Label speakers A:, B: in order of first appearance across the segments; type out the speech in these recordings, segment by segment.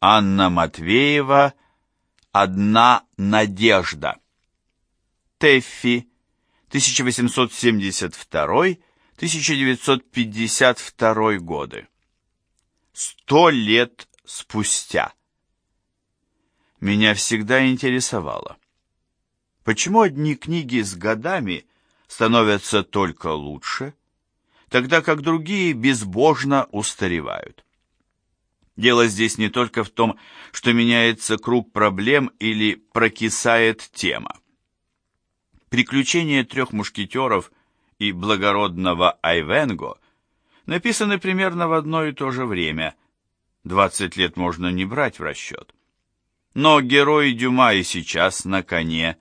A: Анна Матвеева «Одна надежда». Тэффи, 1872-1952 годы. Сто лет спустя. Меня всегда интересовало, почему одни книги с годами становятся только лучше, тогда как другие безбожно устаревают. Дело здесь не только в том, что меняется круг проблем или прокисает тема. «Приключения трех мушкетеров» и «Благородного Айвенго» написаны примерно в одно и то же время. 20 лет можно не брать в расчет. Но герой Дюма и сейчас на коне,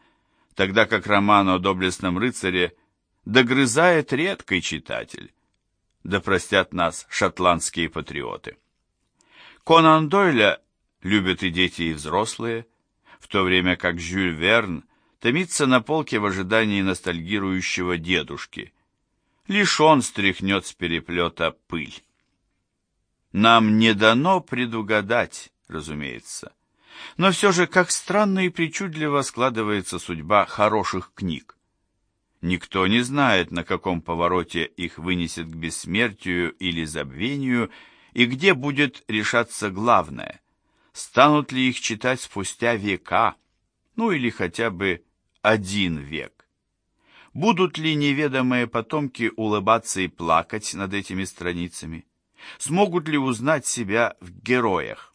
A: тогда как роман о доблестном рыцаре догрызает редкий читатель. Да простят нас шотландские патриоты. Конан Дойля любят и дети, и взрослые, в то время как Жюль Верн томится на полке в ожидании ностальгирующего дедушки. Лишь он стряхнет с переплета пыль. Нам не дано предугадать, разумеется. Но все же, как странно и причудливо складывается судьба хороших книг. Никто не знает, на каком повороте их вынесет к бессмертию или забвению, и где будет решаться главное, станут ли их читать спустя века, ну или хотя бы один век. Будут ли неведомые потомки улыбаться и плакать над этими страницами? Смогут ли узнать себя в героях?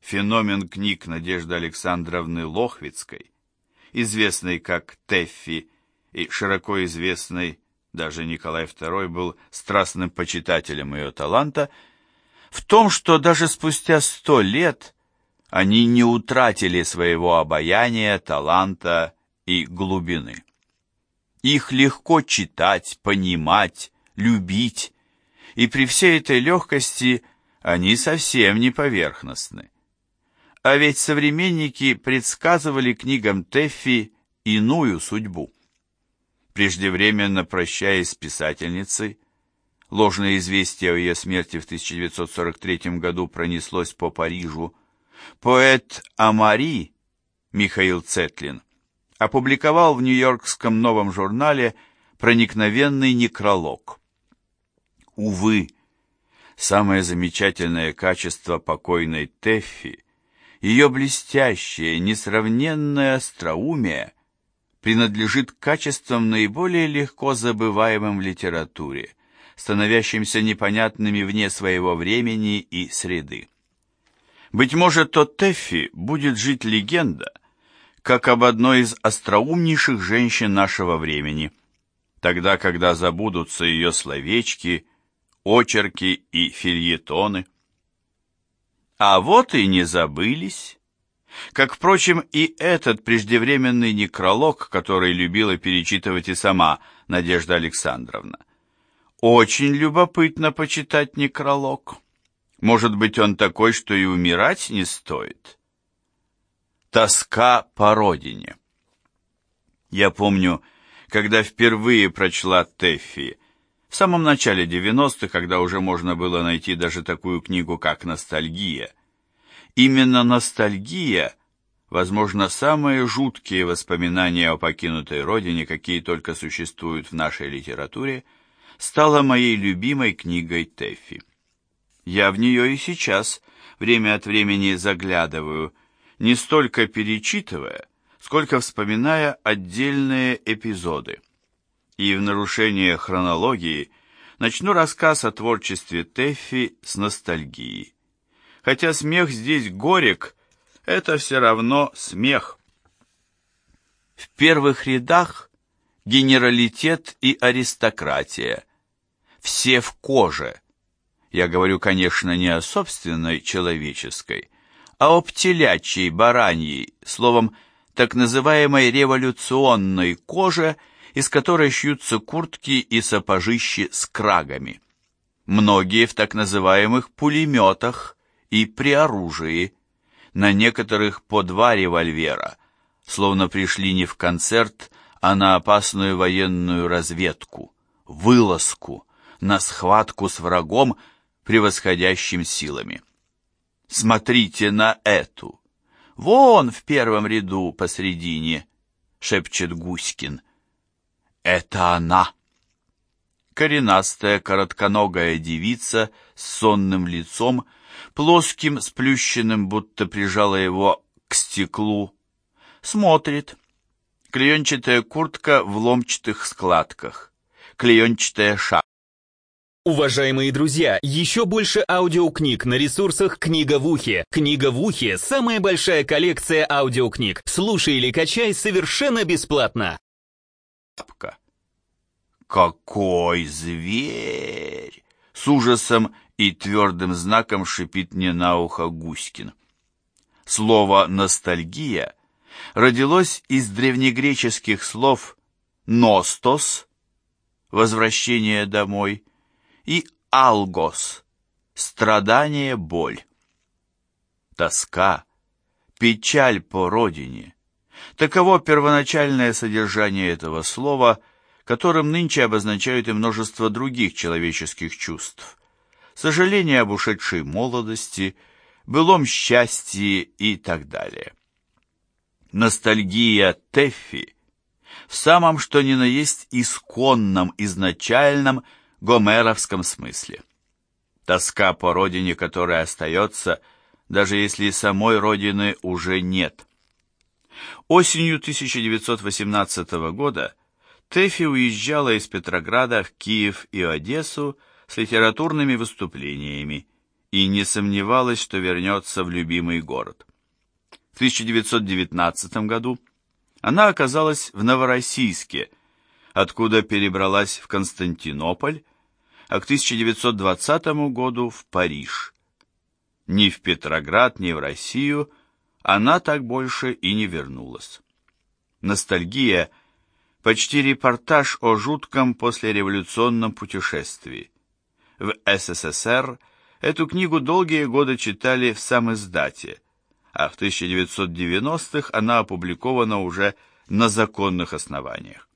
A: Феномен книг Надежды Александровны Лохвицкой, известной как Теффи и широко известной, даже Николай II был страстным почитателем ее таланта, в том, что даже спустя сто лет они не утратили своего обаяния, таланта и глубины. Их легко читать, понимать, любить, и при всей этой легкости они совсем не поверхностны. А ведь современники предсказывали книгам Теффи иную судьбу. Преждевременно прощаясь с писательницей, ложное известие о ее смерти в 1943 году пронеслось по Парижу, поэт Амари Михаил Цетлин опубликовал в Нью-Йоркском новом журнале проникновенный некролог. Увы, самое замечательное качество покойной Теффи ее блестящее, несравненное остроумие принадлежит качествам наиболее легко забываемым в литературе, становящимся непонятными вне своего времени и среды. Быть может, о Теффи будет жить легенда, как об одной из остроумнейших женщин нашего времени, тогда, когда забудутся ее словечки, очерки и фильетоны. А вот и не забылись. Как, впрочем, и этот преждевременный некролог, который любила перечитывать и сама Надежда Александровна. Очень любопытно почитать некролог. Может быть, он такой, что и умирать не стоит. Тоска по родине. Я помню, когда впервые прочла Тэффи, в самом начале 90-х, когда уже можно было найти даже такую книгу, как «Ностальгия». Именно ностальгия, возможно, самые жуткие воспоминания о покинутой родине, какие только существуют в нашей литературе, стала моей любимой книгой Тэффи. Я в нее и сейчас время от времени заглядываю, не столько перечитывая, сколько вспоминая отдельные эпизоды и в нарушение хронологии начну рассказ о творчестве Тэффи с ностальгией. Хотя смех здесь горек, это все равно смех. В первых рядах генералитет и аристократия. Все в коже. Я говорю, конечно, не о собственной человеческой, а об телячьей, бараньей, словом, так называемой революционной коже – из которой шьются куртки и сапожищи с крагами. Многие в так называемых пулеметах и при оружии, на некоторых по два револьвера, словно пришли не в концерт, а на опасную военную разведку, вылазку, на схватку с врагом, превосходящим силами. Смотрите на эту! Вон в первом ряду посредине!» — шепчет Гуськин. «Это она!» Коренастая, коротконогая девица с сонным лицом, плоским, сплющенным, будто прижала его к стеклу, смотрит. Клеенчатая куртка в ломчатых складках, клеенчатая шапка.
B: Уважаемые друзья, еще больше аудиокниг на ресурсах «Книга в ухе». «Книга в ухе» — самая большая коллекция аудиокниг. Слушай или качай совершенно бесплатно.
A: «Какой зверь!» С ужасом и твердым знаком шипит мне на ухо Гуськин. Слово «ностальгия» родилось из древнегреческих слов «ностос» — возвращение домой — и алгос – страдание, боль. Тоска, печаль по родине – таково первоначальное содержание этого слова, которым нынче обозначают и множество других человеческих чувств. Сожаление об ушедшей молодости, былом счастье и так далее. Ностальгия Теффи в самом что ни на есть исконном, изначальном – гомеровском смысле. Тоска по родине, которая остается, даже если самой родины уже нет. Осенью 1918 года Тэфи уезжала из Петрограда в Киев и Одессу с литературными выступлениями и не сомневалась, что вернется в любимый город. В 1919 году она оказалась в Новороссийске, откуда перебралась в Константинополь а к 1920 году в Париж. Ни в Петроград, ни в Россию она так больше и не вернулась. Ностальгия – почти репортаж о жутком послереволюционном путешествии. В СССР эту книгу долгие годы читали в самиздате, а в 1990-х она опубликована уже на законных основаниях.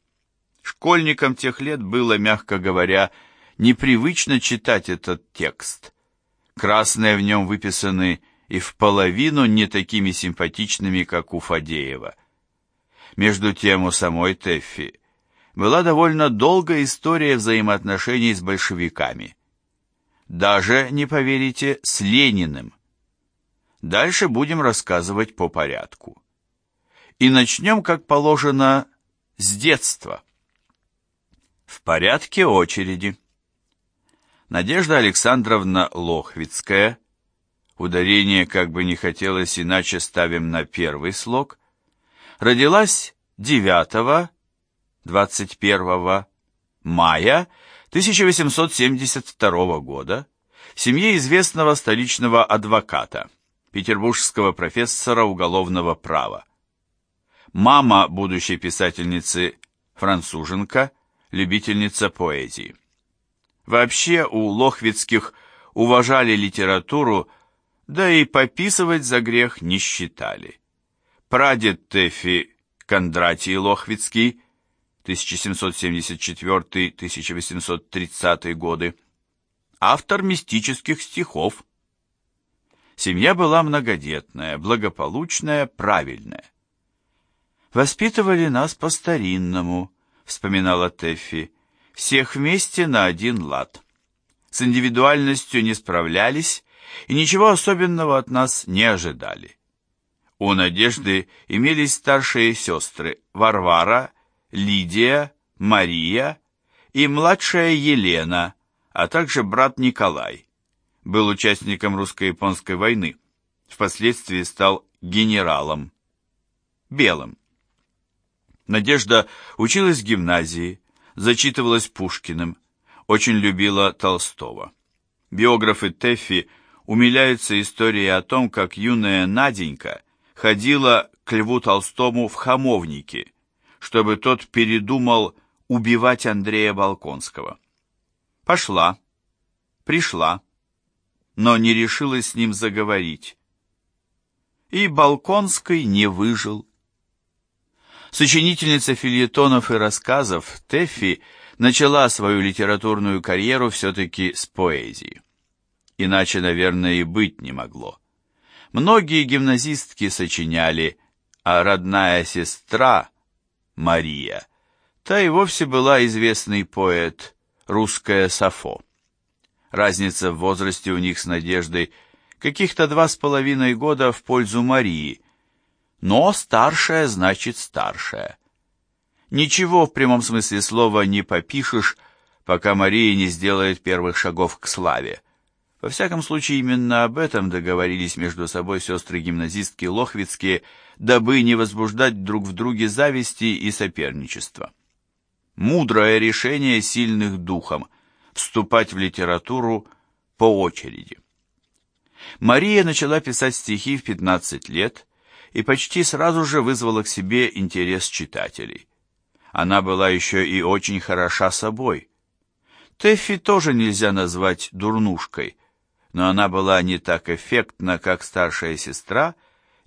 A: Школьникам тех лет было, мягко говоря, непривычно читать этот текст. Красные в нем выписаны и в половину не такими симпатичными, как у Фадеева. Между тем у самой Теффи была довольно долгая история взаимоотношений с большевиками. Даже, не поверите, с Лениным. Дальше будем рассказывать по порядку. И начнем, как положено, с детства. В порядке очереди. Надежда Александровна Лохвицкая, ударение как бы не хотелось иначе ставим на первый слог, родилась 9 21 мая 1872 года в семье известного столичного адвоката, петербургского профессора уголовного права. Мама будущей писательницы француженка, любительница поэзии. Вообще у лохвицких уважали литературу, да и пописывать за грех не считали. Прадед Тэфи Кондратий Лохвицкий 1774-1830 годы, автор мистических стихов. Семья была многодетная, благополучная, правильная. «Воспитывали нас по-старинному», — вспоминала Тэффи всех вместе на один лад. С индивидуальностью не справлялись и ничего особенного от нас не ожидали. У Надежды имелись старшие сестры Варвара, Лидия, Мария и младшая Елена, а также брат Николай. Был участником русско-японской войны. Впоследствии стал генералом. Белым. Надежда училась в гимназии, зачитывалась Пушкиным, очень любила Толстого. Биографы Теффи умиляются историей о том, как юная Наденька ходила к Льву Толстому в хамовнике, чтобы тот передумал убивать Андрея Балконского. Пошла, пришла, но не решилась с ним заговорить. И Балконский не выжил. Сочинительница фильетонов и рассказов, Теффи начала свою литературную карьеру все-таки с поэзии. Иначе, наверное, и быть не могло. Многие гимназистки сочиняли, а родная сестра, Мария, та и вовсе была известный поэт, русская Сафо. Разница в возрасте у них с Надеждой каких-то два с половиной года в пользу Марии, но старшая значит старшая. Ничего в прямом смысле слова не попишешь, пока Мария не сделает первых шагов к славе. Во всяком случае, именно об этом договорились между собой сестры-гимназистки Лохвицкие, дабы не возбуждать друг в друге зависти и соперничества. Мудрое решение сильных духом – вступать в литературу по очереди. Мария начала писать стихи в 15 лет и почти сразу же вызвала к себе интерес читателей. Она была еще и очень хороша собой – Тэффи тоже нельзя назвать дурнушкой, но она была не так эффектна, как старшая сестра,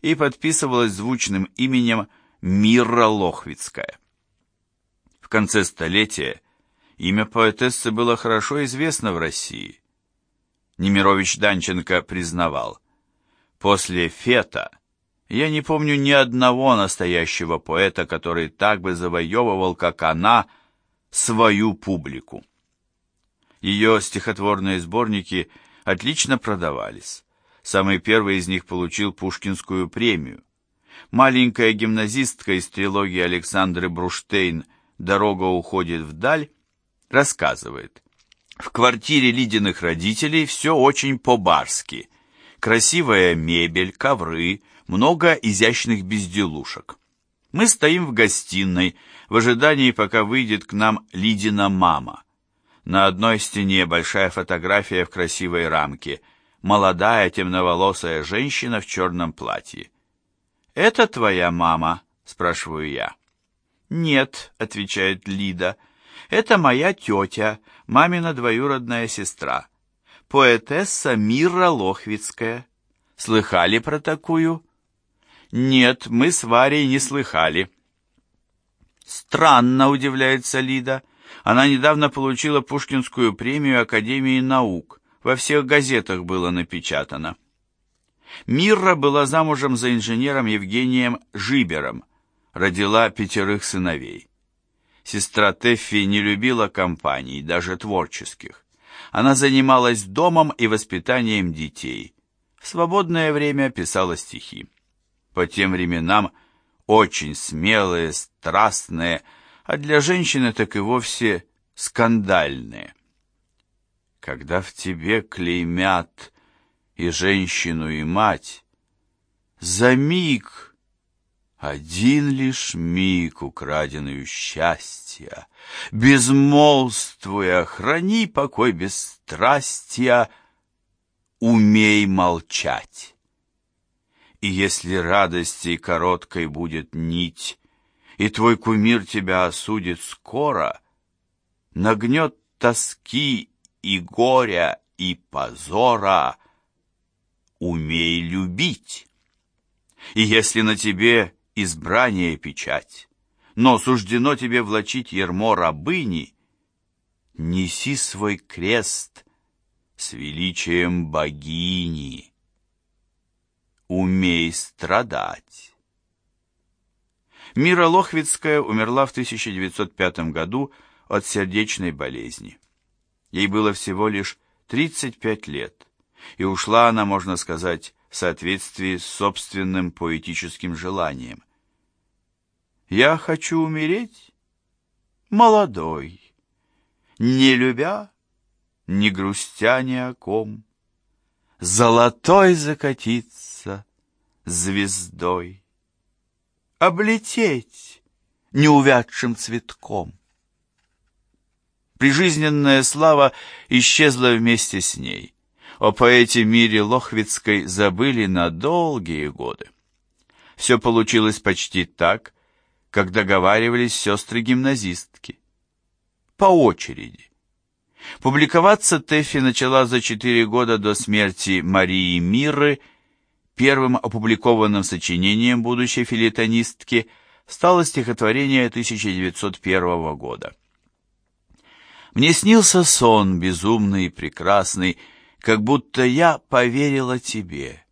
A: и подписывалась звучным именем Мира Лохвицкая. В конце столетия имя поэтессы было хорошо известно в России. Немирович Данченко признавал, «После Фета я не помню ни одного настоящего поэта, который так бы завоевывал, как она, свою публику». Ее стихотворные сборники отлично продавались. Самый первый из них получил Пушкинскую премию. Маленькая гимназистка из трилогии Александры Бруштейн «Дорога уходит вдаль» рассказывает. В квартире Лидиных родителей все очень по-барски. Красивая мебель, ковры, много изящных безделушек. Мы стоим в гостиной в ожидании, пока выйдет к нам Лидина мама. На одной стене большая фотография в красивой рамке. Молодая темноволосая женщина в черном платье. «Это твоя мама?» – спрашиваю я. «Нет», – отвечает Лида. «Это моя тетя, мамина двоюродная сестра. Поэтесса Мира Лохвицкая. Слыхали про такую?» «Нет, мы с Варей не слыхали». «Странно», – удивляется Лида. Она недавно получила Пушкинскую премию Академии наук. Во всех газетах было напечатано. Мирра была замужем за инженером Евгением Жибером, родила пятерых сыновей. Сестра Теффи не любила компаний, даже творческих. Она занималась домом и воспитанием детей. В свободное время писала стихи. По тем временам очень смелые, страстные, а для женщины так и вовсе скандальные. Когда в тебе клеймят и женщину, и мать, за миг, один лишь миг украденную счастья, безмолвствуя, храни покой бесстрастия, умей молчать. И если радости короткой будет нить, и твой кумир тебя осудит скоро, нагнет тоски и горя и позора, умей любить. И если на тебе избрание печать, но суждено тебе влачить ермо рабыни, неси свой крест с величием богини. Умей страдать. Мира Лохвицкая умерла в 1905 году от сердечной болезни. Ей было всего лишь 35 лет, и ушла она, можно сказать, в соответствии с собственным поэтическим желанием. «Я хочу умереть молодой, не любя, не грустя ни о ком, золотой закатиться звездой» облететь неувядшим цветком. Прижизненная слава исчезла вместе с ней. О поэте Мире Лохвицкой забыли на долгие годы. Все получилось почти так, как договаривались сестры-гимназистки. По очереди. Публиковаться Тэффи начала за четыре года до смерти Марии Миры – Первым опубликованным сочинением будущей филитонистки стало стихотворение 1901 года. «Мне снился сон безумный и прекрасный, как будто я поверила тебе,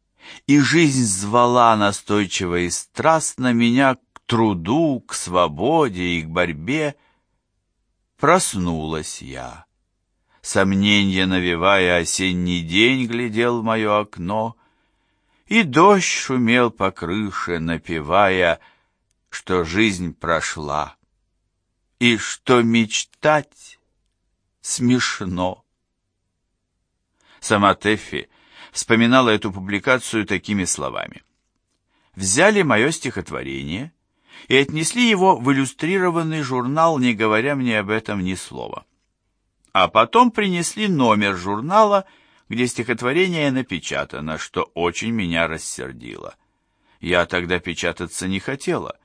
A: и жизнь звала настойчиво и страстно меня к труду, к свободе и к борьбе. Проснулась я. Сомненье навевая, осенний день глядел в мое окно, и дождь шумел по крыше, напевая, что жизнь прошла, и что мечтать смешно. Сама Тэффи вспоминала эту публикацию такими словами. «Взяли мое стихотворение и отнесли его в иллюстрированный журнал, не говоря мне об этом ни слова. А потом принесли номер журнала, где стихотворение напечатано, что очень меня рассердило. Я тогда печататься не хотела,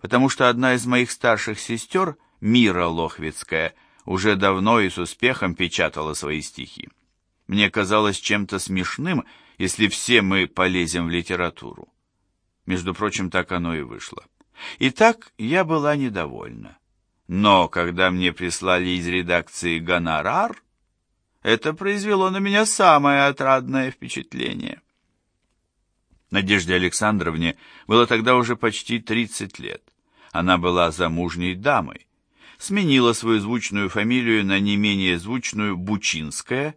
A: потому что одна из моих старших сестер, Мира Лохвицкая, уже давно и с успехом печатала свои стихи. Мне казалось чем-то смешным, если все мы полезем в литературу. Между прочим, так оно и вышло. Итак, я была недовольна. Но когда мне прислали из редакции гонорар, это произвело на меня самое отрадное впечатление. Надежде Александровне было тогда уже почти 30 лет. Она была замужней дамой, сменила свою звучную фамилию на не менее звучную Бучинская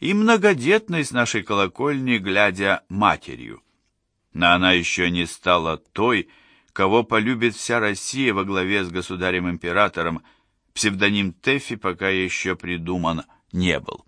A: и многодетной с нашей колокольни, глядя матерью. Но она еще не стала той, кого полюбит вся Россия во главе с государем-императором, псевдоним Тэффи пока еще придуман не был.